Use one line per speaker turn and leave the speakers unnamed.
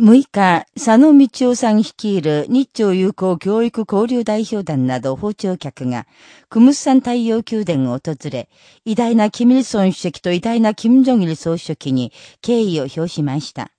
6日、佐野道夫さん率いる日朝友好教育交流代表団など訪朝客が、クムスサン太陽宮殿を訪れ、偉大なキミルソン主席と偉大なキム・ジョギル総書記に敬意を表しました。